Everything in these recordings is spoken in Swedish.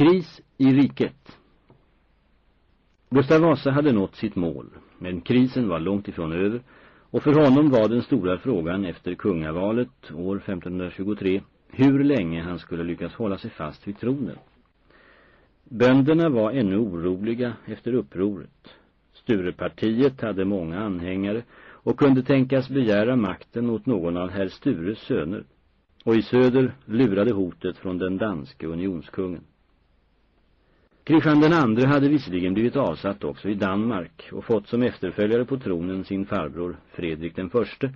Kris i riket. Gustav Vasa hade nått sitt mål, men krisen var långt ifrån över och för honom var den stora frågan efter kungavalet år 1523 hur länge han skulle lyckas hålla sig fast vid tronen. Bönderna var ännu oroliga efter upproret. Sturepartiet hade många anhängare och kunde tänkas begära makten åt någon av herr Stures söner. Och i söder lurade hotet från den danske unionskungen. Kristian den andre hade visserligen blivit avsatt också i Danmark och fått som efterföljare på tronen sin farbror Fredrik den förste.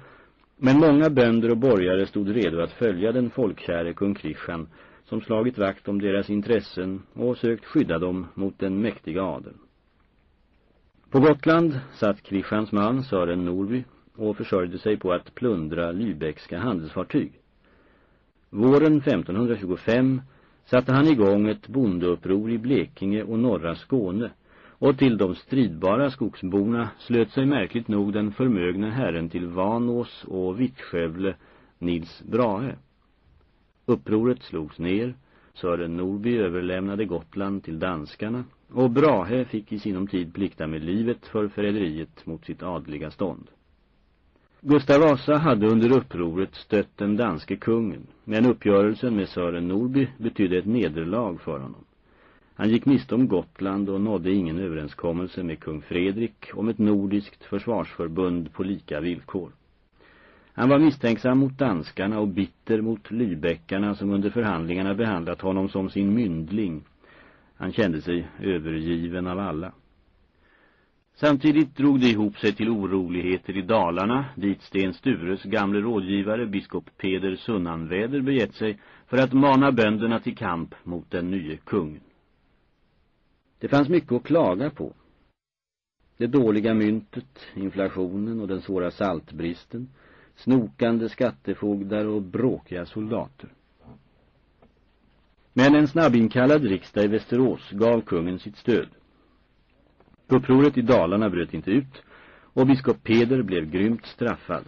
Men många bönder och borgare stod redo att följa den folkkäre kung Kristian som slagit vakt om deras intressen och sökt skydda dem mot den mäktiga adeln. På Gotland satt Kristians man Sören Norby och försörjde sig på att plundra Lübeckska handelsfartyg. Våren 1525 satte han igång ett bondeuppror i Blekinge och norra Skåne och till de stridbara skogsborna slöt sig märkligt nog den förmögna herren till Vanås och Vittskövle Nils Brahe. Upproret slogs ner, Sören Norby överlämnade Gotland till danskarna och Brahe fick i sinom tid plikta med livet för förräderiet mot sitt adliga stånd. Gustav Vasa hade under upproret stött den danske kungen, men uppgörelsen med Sören Norby betydde ett nederlag för honom. Han gick miste om Gotland och nådde ingen överenskommelse med kung Fredrik om ett nordiskt försvarsförbund på lika villkor. Han var misstänksam mot danskarna och bitter mot Lybäckarna som under förhandlingarna behandlat honom som sin myndling. Han kände sig övergiven av alla. Samtidigt drog det ihop sig till oroligheter i Dalarna, dit Sten Stures gamle rådgivare, biskop Peder Sunnanväder, begett sig för att mana bönderna till kamp mot den nye kungen. Det fanns mycket att klaga på. Det dåliga myntet, inflationen och den svåra saltbristen, snokande skattefogdar och bråkiga soldater. Men en snabbinkallad riksdag i Västerås gav kungen sitt stöd. Upproret i Dalarna bröt inte ut och biskop Peder blev grymt straffad.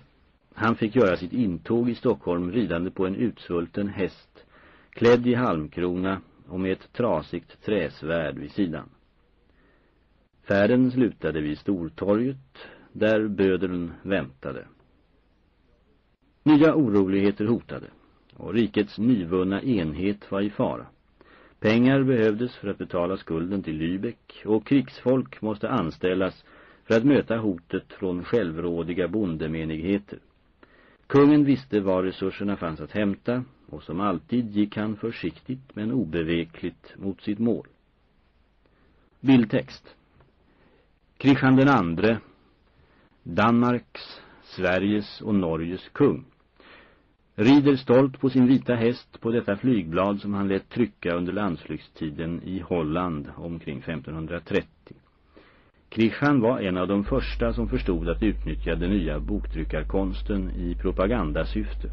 Han fick göra sitt intåg i Stockholm ridande på en utsvulten häst, klädd i halmkrona och med ett trasigt träsvärd vid sidan. Färden slutade vid Stortorget, där bödeln väntade. Nya oroligheter hotade och rikets nyvunna enhet var i fara. Pengar behövdes för att betala skulden till Lübeck och krigsfolk måste anställas för att möta hotet från självrådiga bondemenigheter. Kungen visste var resurserna fanns att hämta och som alltid gick han försiktigt men obevekligt mot sitt mål. Bildtext Kristian den andre Danmarks, Sveriges och Norges kung rider stolt på sin vita häst på detta flygblad som han lät trycka under landsflyktstiden i Holland omkring 1530. Christian var en av de första som förstod att utnyttja den nya boktryckarkonsten i propagandasyfte.